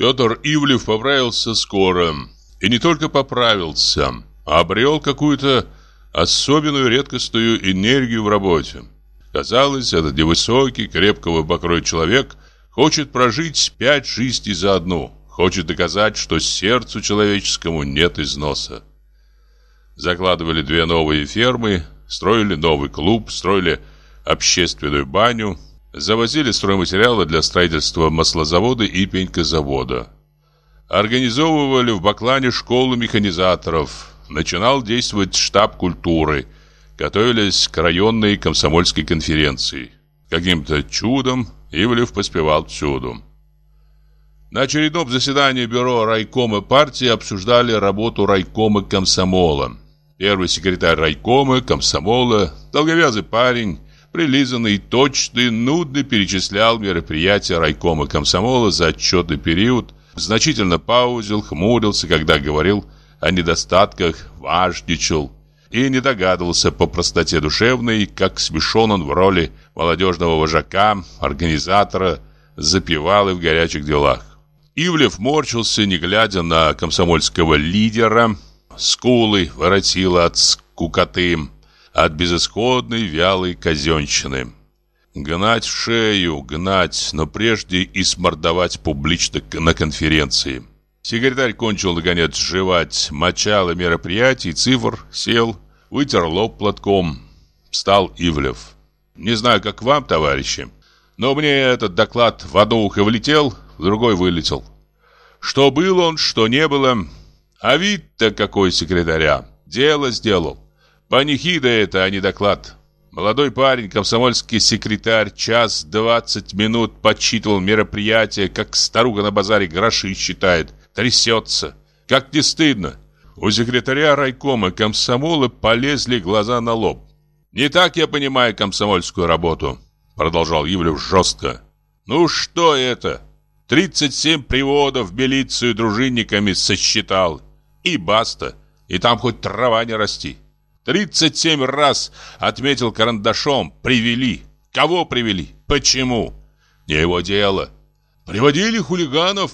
Петр Ивлев поправился скоро. И не только поправился, а обрел какую-то особенную редкостную энергию в работе. Казалось, этот невысокий, крепкого покроя человек хочет прожить пять жизней за одну, хочет доказать, что сердцу человеческому нет износа. Закладывали две новые фермы, строили новый клуб, строили общественную баню, завозили стройматериалы для строительства маслозавода и пенькозавода. Организовывали в Баклане школу механизаторов, начинал действовать штаб культуры, готовились к районной комсомольской конференции. Каким-то чудом Ивлев поспевал всюду. На очередном заседании бюро райкома партии обсуждали работу райкома комсомола. Первый секретарь райкома комсомола, долговязый парень, прилизанный, точный, нудный перечислял мероприятия райкома комсомола за отчетный период, значительно паузил, хмурился, когда говорил о недостатках, важничал и не догадывался по простоте душевной, как смешон он в роли молодежного вожака, организатора, запевал и в горячих делах. Ивлев морщился, не глядя на комсомольского лидера, скулы воротила от скукоты, от безысходной вялой казенщины. Гнать в шею, гнать, но прежде и смордовать публично на конференции. Секретарь кончил, наконец, жевать мочало мероприятий, цифр, сел, вытер лоб платком. Встал Ивлев. «Не знаю, как вам, товарищи, но мне этот доклад в одно ухо влетел, в другой вылетел. Что было он, что не было. А вид-то какой секретаря. Дело сделал. Панихида это, а не доклад. Молодой парень, комсомольский секретарь, час двадцать минут подсчитывал мероприятие, как старуха на базаре гроши считает. Трясется. Как не стыдно. У секретаря райкома комсомола полезли глаза на лоб. «Не так я понимаю комсомольскую работу», — продолжал Ивлев жестко. «Ну что это? 37 приводов в милицию дружинниками сосчитал. И баста. И там хоть трава не расти. 37 раз отметил карандашом. Привели. Кого привели? Почему? Не его дело. Приводили хулиганов.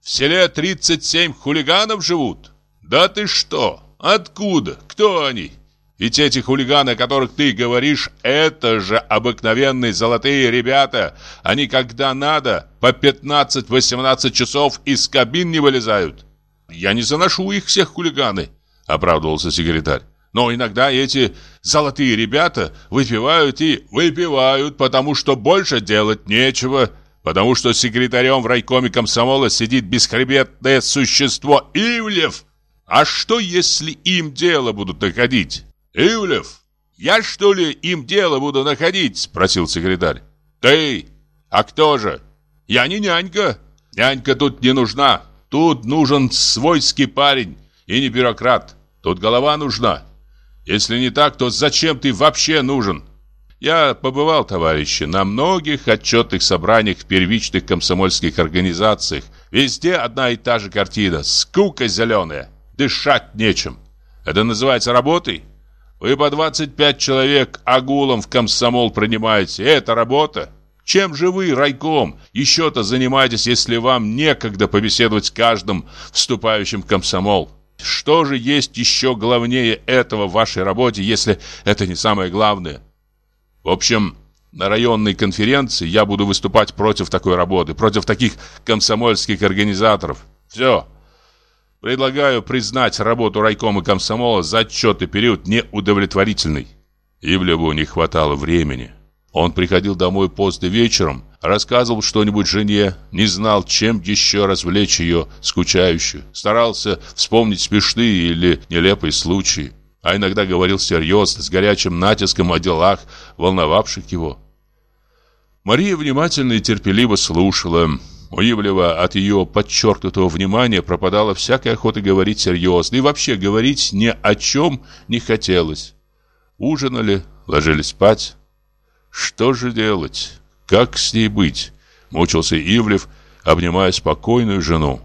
В селе 37 хулиганов живут. Да ты что? Откуда? Кто они? Ведь эти хулиганы, о которых ты говоришь, это же обыкновенные золотые ребята. Они, когда надо, по 15-18 часов из кабин не вылезают. Я не заношу их всех хулиганы, оправдывался секретарь. Но иногда эти золотые ребята выпивают и выпивают, потому что больше делать нечего, потому что секретарем в райкоме комсомола сидит бесхребетное существо Ивлев. А что, если им дело будут находить? Ивлев, я что ли им дело буду находить? Спросил секретарь. Ты? А кто же? Я не нянька. Нянька тут не нужна. Тут нужен свойский парень и не бюрократ. Тут голова нужна. Если не так, то зачем ты вообще нужен? Я побывал, товарищи, на многих отчетных собраниях в первичных комсомольских организациях. Везде одна и та же картина. Скука зеленая. Дышать нечем. Это называется работой? Вы по 25 человек агулом в комсомол принимаете. Это работа? Чем же вы, райком, еще-то занимаетесь, если вам некогда побеседовать с каждым вступающим в комсомол? Что же есть еще главнее этого в вашей работе, если это не самое главное? В общем, на районной конференции я буду выступать против такой работы, против таких комсомольских организаторов. Все. Предлагаю признать работу райкома комсомола за отчетный период неудовлетворительной. Ивлеву не хватало времени. Он приходил домой поздно вечером, рассказывал что-нибудь жене, не знал, чем еще развлечь ее, скучающую. Старался вспомнить смешные или нелепые случаи, а иногда говорил серьезно, с горячим натиском о делах, волновавших его. Мария внимательно и терпеливо слушала. У Ивлева от ее подчеркнутого внимания пропадала всякая охота говорить серьезно, и вообще говорить ни о чем не хотелось. Ужинали, ложились спать. Что же делать? Как с ней быть? Мучился Ивлев, обнимая спокойную жену.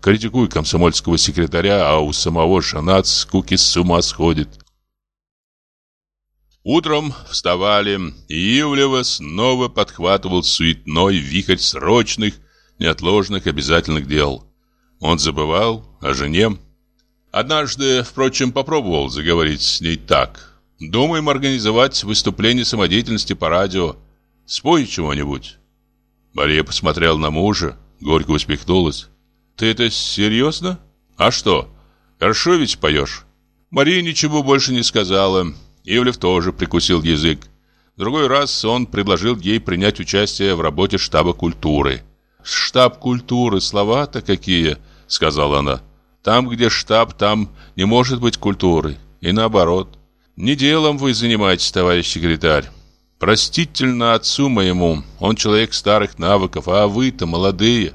Критикуй комсомольского секретаря, а у самого жена от скуки с ума сходит. Утром вставали, и Ивлева снова подхватывал суетной вихрь срочных, неотложных обязательных дел. Он забывал о жене. Однажды, впрочем, попробовал заговорить с ней так. «Думаем организовать выступление самодеятельности по радио. Спой чего-нибудь». Мария посмотрела на мужа, горько усмехнулась. «Ты это серьезно? А что? Хорошо ведь поешь?» Мария ничего больше не сказала. Ивлев тоже прикусил язык. В другой раз он предложил ей принять участие в работе штаба культуры. «Штаб культуры, слова-то какие!» — сказала она. «Там, где штаб, там не может быть культуры. И наоборот. Не делом вы занимаетесь, товарищ секретарь. Простительно отцу моему, он человек старых навыков, а вы-то молодые».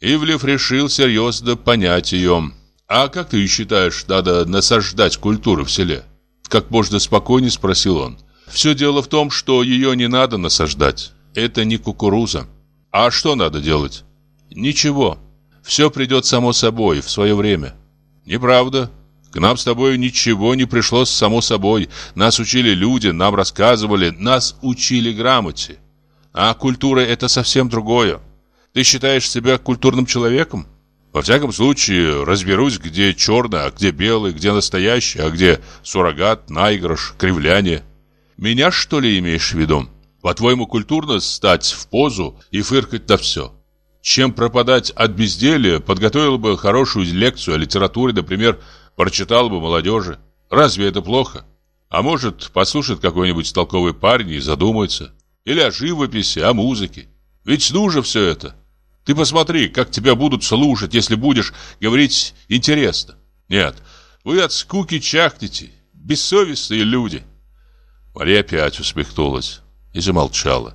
Ивлев решил серьезно понять ее. «А как ты считаешь, надо насаждать культуру в селе?» Как можно спокойнее спросил он. «Все дело в том, что ее не надо насаждать. Это не кукуруза. А что надо делать? Ничего. Все придет само собой, в свое время. Неправда. К нам с тобой ничего не пришло само собой. Нас учили люди, нам рассказывали, нас учили грамоте. А культура это совсем другое. Ты считаешь себя культурным человеком? Во всяком случае, разберусь, где черный, а где белый, где настоящий, а где суррогат, наигрыш, кривляние. Меня, что ли, имеешь в виду? По-твоему, культурно стать в позу и фыркать на все? Чем пропадать от безделия, подготовил бы хорошую лекцию о литературе, например, прочитал бы молодежи. Разве это плохо? А может, послушает какой-нибудь толковый парень и задумается. Или о живописи, о музыке. Ведь нужно все это. Ты посмотри, как тебя будут слушать, если будешь говорить интересно. Нет, вы от скуки чахнете. Бессовестные люди. Мария опять усмехнулась и замолчала.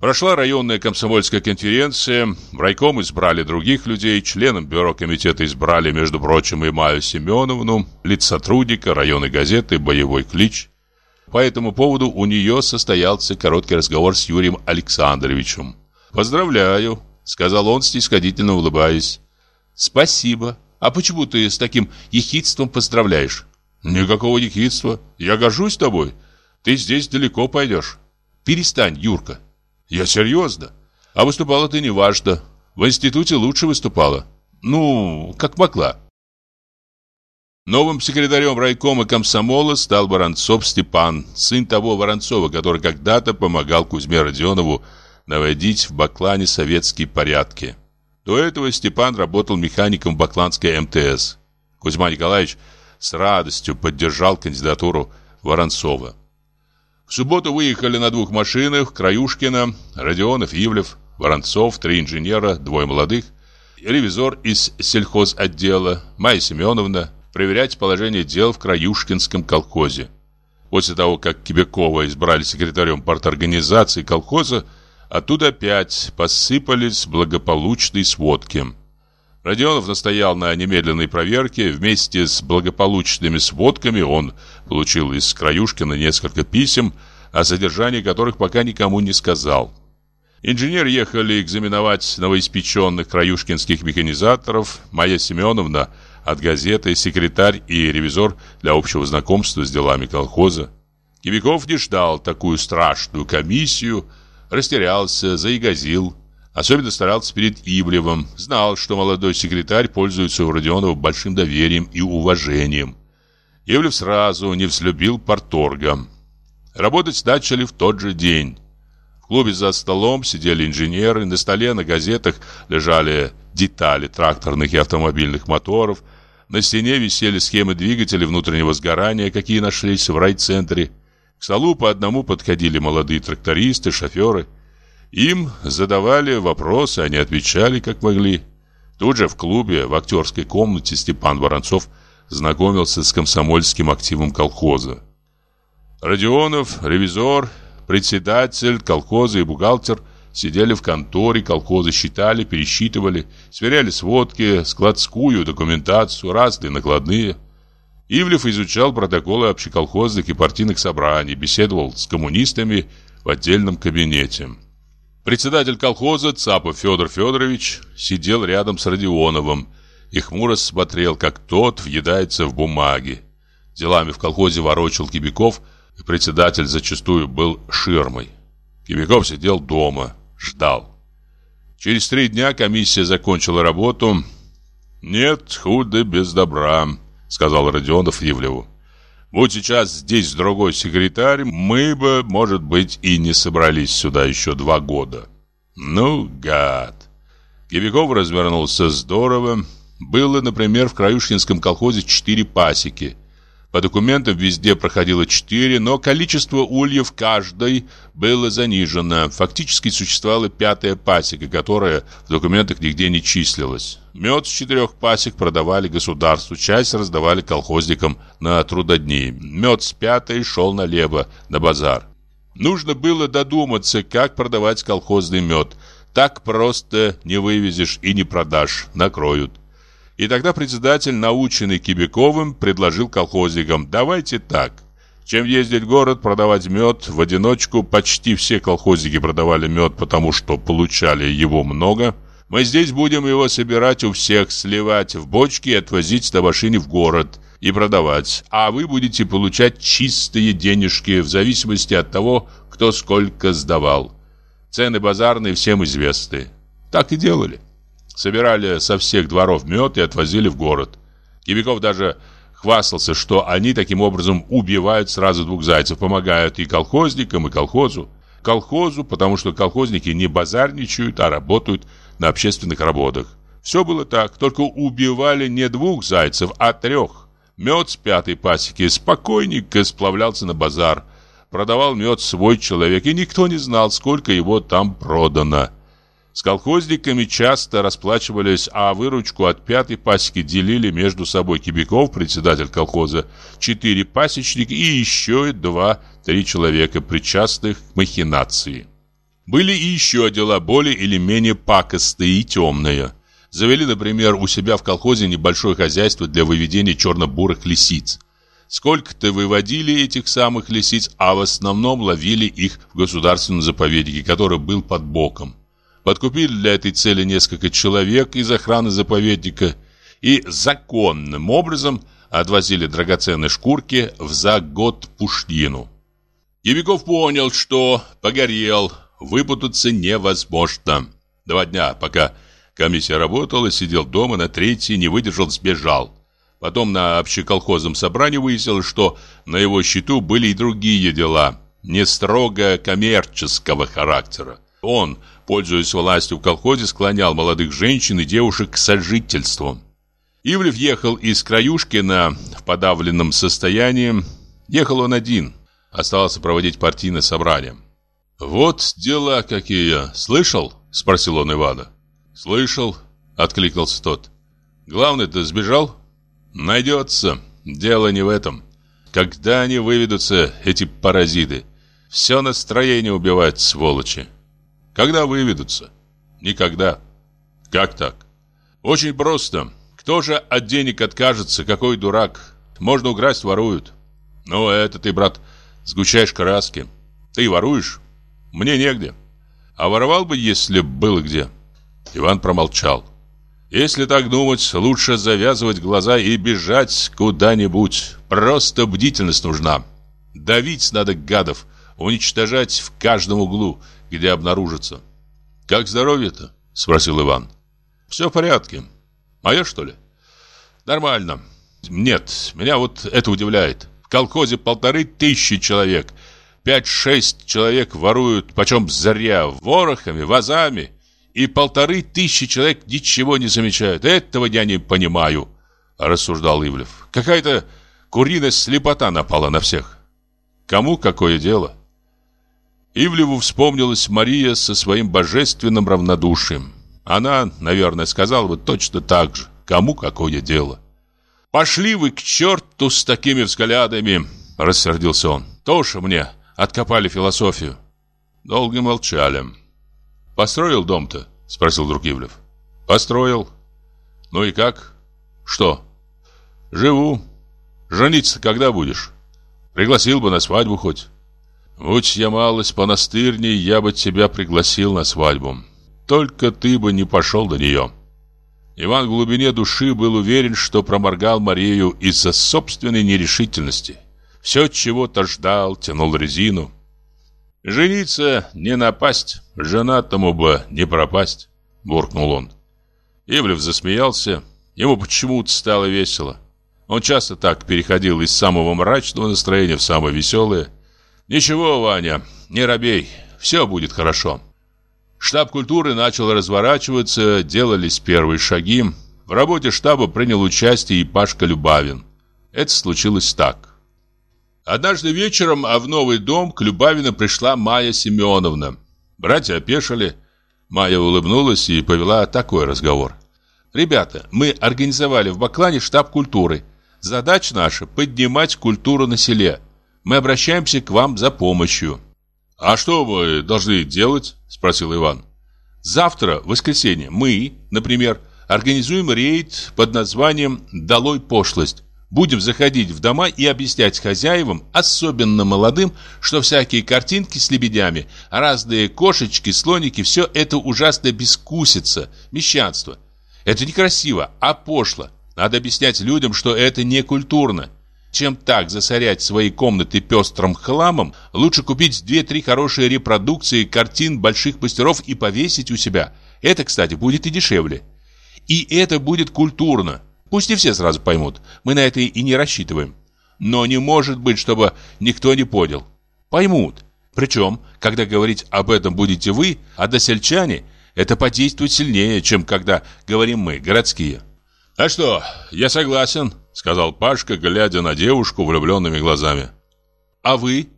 Прошла районная комсомольская конференция, в райком избрали других людей, членом бюро комитета избрали, между прочим, и Маю Семеновну, лицотрудника районной газеты «Боевой клич». По этому поводу у нее состоялся короткий разговор с Юрием Александровичем. «Поздравляю», — сказал он, снисходительно улыбаясь. «Спасибо. А почему ты с таким ехидством поздравляешь?» «Никакого ехидства. Я горжусь тобой. Ты здесь далеко пойдешь. Перестань, Юрка. Я серьезно. А выступала ты неважно. В институте лучше выступала. Ну, как могла. Новым секретарем райкома комсомола стал Воронцов Степан, сын того Воронцова, который когда-то помогал Кузьме Родионову наводить в Баклане советские порядки. До этого Степан работал механиком Бакланской МТС. Кузьма Николаевич с радостью поддержал кандидатуру Воронцова. В субботу выехали на двух машинах Краюшкина, Родионов, Ивлев, Воронцов, три инженера, двое молодых, ревизор из сельхозотдела, Майя Семеновна, проверять положение дел в Краюшкинском колхозе. После того, как Кибякова избрали секретарем парторганизации колхоза, оттуда опять посыпались благополучные сводки – Родионов настоял на немедленной проверке. Вместе с благополучными сводками он получил из Краюшкина несколько писем, о содержании которых пока никому не сказал. Инженеры ехали экзаменовать новоиспеченных краюшкинских механизаторов. Майя Семеновна от газеты, секретарь и ревизор для общего знакомства с делами колхоза. Кибяков не ждал такую страшную комиссию, растерялся, заигазил. Особенно старался перед Ивлевым. Знал, что молодой секретарь пользуется у Родионова большим доверием и уважением. Ивлев сразу не взлюбил порторга. Работать начали в тот же день. В клубе за столом сидели инженеры, на столе на газетах лежали детали тракторных и автомобильных моторов, на стене висели схемы двигателей внутреннего сгорания, какие нашлись в райцентре. К столу по одному подходили молодые трактористы, шоферы – им задавали вопросы, они отвечали как могли. Тут же в клубе, в актерской комнате Степан Воронцов знакомился с комсомольским активом колхоза. Родионов, ревизор, председатель колхоза и бухгалтер сидели в конторе колхоза, считали, пересчитывали, сверяли сводки, складскую документацию, разные накладные. Ивлев изучал протоколы общеколхозных и партийных собраний, беседовал с коммунистами в отдельном кабинете. Председатель колхоза Цапов Федор Федорович сидел рядом с Родионовым и хмуро смотрел, как тот въедается в бумаги. Делами в колхозе ворочал Кибяков, и председатель зачастую был ширмой. Кибяков сидел дома, ждал. Через три дня комиссия закончила работу. «Нет худа без добра», — сказал Родионов Ивлеву. «Вот сейчас здесь другой секретарь, мы бы, может быть, и не собрались сюда еще два года». «Ну, гад!» Кибяков развернулся здорово. Было, например, в Краюшкинском колхозе четыре пасеки. По документам везде проходило четыре, но количество ульев каждой было занижено. Фактически существовала пятая пасека, которая в документах нигде не числилась. Мед с четырех пасек продавали государству, часть раздавали колхозникам на трудодни. Мед с пятой шел налево, на базар. Нужно было додуматься, как продавать колхозный мед. Так просто не вывезешь и не продашь, накроют. И тогда председатель, наученный Кибяковым, предложил колхозникам «давайте так». Чем ездить в город, продавать мед в одиночку, почти все колхозники продавали мед, потому что получали его много. Мы здесь будем его собирать у всех, сливать в бочки и отвозить на машине в город и продавать. А вы будете получать чистые денежки в зависимости от того, кто сколько сдавал. Цены базарные всем известны. Так и делали. Собирали со всех дворов мед и отвозили в город. Кибяков даже хвастался, что они таким образом убивают сразу двух зайцев, помогают и колхозникам, и колхозу. Колхозу, потому что колхозники не базарничают, а работают на общественных работах. Все было так, только убивали не двух зайцев, а трех. Мед с пятой пасеки спокойненько сплавлялся на базар. Продавал мед свой человек, и никто не знал, сколько его там продано. С колхозниками часто расплачивались, а выручку от пятой пасеки делили между собой Кибяков, председатель колхоза, четыре пасечника и еще два-три человека, причастных к махинации. Были и еще дела более или менее пакостные и темные. Завели, например, у себя в колхозе небольшое хозяйство для выведения черно-бурых лисиц. Сколько-то выводили этих самых лисиц, а в основном ловили их в государственном заповеднике, который был под боком. Подкупили для этой цели несколько человек из охраны заповедника и законным образом отвозили драгоценные шкурки в за год Пушнину. Ебяков понял, что погорел, выпутаться невозможно. Два дня, пока комиссия работала, сидел дома, на третий не выдержал, сбежал. Потом на общеколхозном собрании выяснилось, что на его счету были и другие дела, не строго коммерческого характера. Он пользуясь властью в колхозе, склонял молодых женщин и девушек к сожительству. Ивлев ехал из Краюшкина в подавленном состоянии. Ехал он один. Остался проводить партийное собрание. «Вот дела какие. Слышал?» – спросил он Ивана. «Слышал», – откликнулся тот. «Главный-то сбежал?» «Найдется. Дело не в этом. Когда они выведутся, эти паразиты? Все настроение убивают, сволочи. Когда выведутся? Никогда. Как так? Очень просто. Кто же от денег откажется? Какой дурак? Можно украсть, воруют. Ну, это ты, брат, сгущаешь краски. Ты воруешь? Мне негде. А воровал бы, если было где. Иван промолчал. Если так думать, лучше завязывать глаза и бежать куда-нибудь. Просто бдительность нужна. Давить надо гадов, уничтожать в каждом углу, где обнаружится. «Как здоровье-то?» – спросил Иван. «Все в порядке. Мое, что ли?» «Нормально. Нет, меня вот это удивляет. В колхозе полторы тысячи человек. Пять-шесть человек воруют, почем зря, ворохами, вазами. И полторы тысячи человек ничего не замечают. Этого я не понимаю», – рассуждал Ивлев. «Какая-то куриная слепота напала на всех. Кому какое дело?» Ивлеву вспомнилась Мария со своим божественным равнодушием. Она, наверное, сказала бы точно так же. Кому какое дело? «Пошли вы к черту с такими взглядами!» – рассердился он. «Тоже мне откопали философию». Долго молчали. «Построил дом-то?» – спросил друг Ивлев. «Построил. Ну и как? Что?» «Живу. Жениться когда будешь? Пригласил бы на свадьбу хоть». Будь я малость понастырней, я бы тебя пригласил на свадьбу. Только ты бы не пошел до нее. Иван в глубине души был уверен, что проморгал Марию из-за собственной нерешительности. Все чего-то ждал, тянул резину. Жениться не напасть, женатому бы не пропасть. буркнул он. Ивлев засмеялся. Ему почему-то стало весело. Он часто так переходил из самого мрачного настроения в самое веселое. «Ничего, Ваня, не робей, все будет хорошо». Штаб культуры начал разворачиваться, делались первые шаги. В работе штаба принял участие и Пашка Любавин. Это случилось так. Однажды вечером а в новый дом к Любавину пришла Майя Семеновна. Братья опешили. Майя улыбнулась и повела такой разговор. «Ребята, мы организовали в Баклане штаб культуры. Задача наша – поднимать культуру на селе. Мы обращаемся к вам за помощью». «А что вы должны делать?» – спросил Иван. «Завтра, в воскресенье, мы, например, организуем рейд под названием «Долой пошлость». Будем заходить в дома и объяснять хозяевам, особенно молодым, что всякие картинки с лебедями, разные кошечки, слоники – все это ужасно бескусица, мещанство. Это некрасиво, а пошло. Надо объяснять людям, что это не культурно. Чем так засорять свои комнаты пестрым хламом, лучше купить две-три хорошие репродукции картин больших мастеров и повесить у себя. Это, кстати, будет и дешевле. И это будет культурно. Пусть не все сразу поймут. Мы на это и не рассчитываем. Но не может быть, чтобы никто не понял. Поймут. Причем, когда говорить об этом будете вы, а досельчане, это подействует сильнее, чем когда говорим мы, городские. «А что, я согласен», — сказал Пашка, глядя на девушку влюбленными глазами. «А вы?»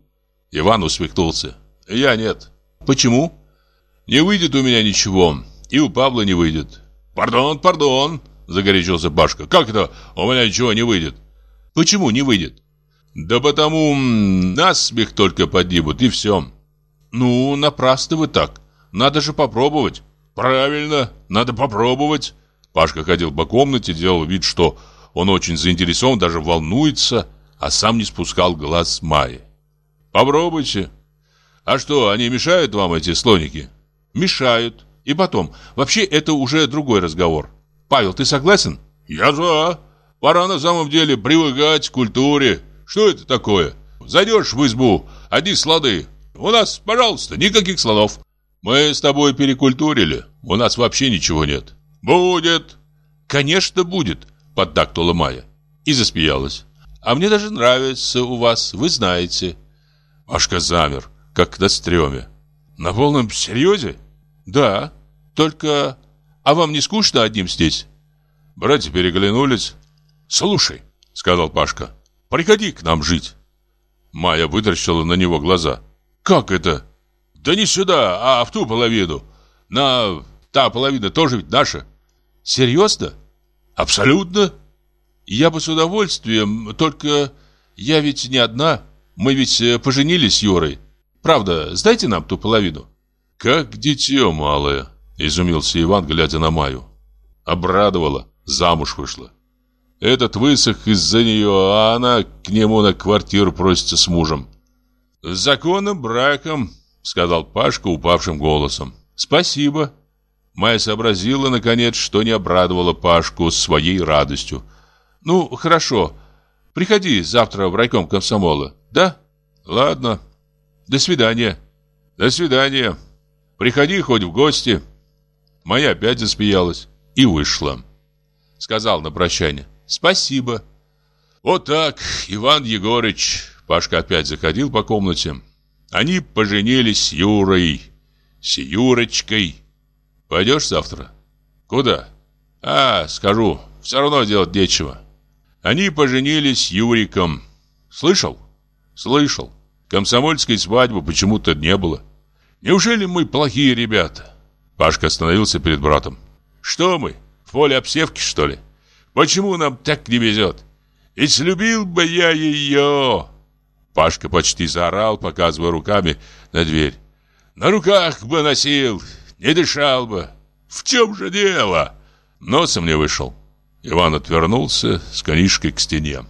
Иван усмехнулся. «Я нет». «Почему?» «Не выйдет у меня ничего, и у Павла не выйдет». «Пардон, пардон», — загорячился Пашка. «Как это у меня ничего не выйдет?» «Почему не выйдет?» «Да потому нас смех только поднимут, и все». «Ну, напрасно вы так. Надо же попробовать». «Правильно, надо попробовать». Пашка ходил по комнате, делал вид, что он очень заинтересован, даже волнуется, а сам не спускал глаз с Майи. «Попробуйте». «А что, они мешают вам, эти слоники?» «Мешают. И потом, вообще это уже другой разговор. Павел, ты согласен?» «Я за. Пора на самом деле привыкать к культуре. Что это такое? Зайдешь в избу, одни слады. У нас, пожалуйста, никаких слонов. Мы с тобой перекультурили. У нас вообще ничего нет. Будет. Конечно, будет, поддакнула Майя. И засмеялась. А мне даже нравится у вас, вы знаете. Машка замер, как на стреме. На полном серьезе? Да. Только... А вам не скучно одним здесь? Братья переглянулись. Слушай, сказал Пашка, приходи к нам жить. Майя вытаращила на него глаза. Как это? Да не сюда, а в ту половину. На... Та половина тоже ведь наша. Серьезно? Абсолютно. Я бы с удовольствием, только я ведь не одна. Мы ведь э, поженились Юрой. Правда, сдайте нам ту половину. Как дитё малое, изумился Иван, глядя на Маю. Обрадовала, замуж вышла. Этот высох из-за нее, а она к нему на квартиру просится с мужем. С законным браком, сказал Пашка упавшим голосом. Спасибо. Майя сообразила, наконец, что не обрадовала Пашку своей радостью. «Ну, хорошо. Приходи завтра в райком комсомола, да? Ладно. До свидания». «До свидания. Приходи хоть в гости». Майя опять засмеялась и вышла. Сказал на прощание. «Спасибо». «Вот так, Иван Егорыч». Пашка опять заходил по комнате. Они поженились с Юрой, с Юрочкой. Пойдешь завтра? Куда? А, скажу, все равно делать нечего. Они поженились Юриком. Слышал? Слышал. Комсомольской свадьбы почему-то не было. Неужели мы плохие ребята? Пашка остановился перед братом. Что мы? В поле обсевки, что ли? Почему нам так не везет? Ведь любил бы я ее. Пашка почти заорал, показывая руками на дверь. На руках бы носил, не дышал бы. В чем же дело? Носом не вышел. Иван отвернулся с конишкой к стене.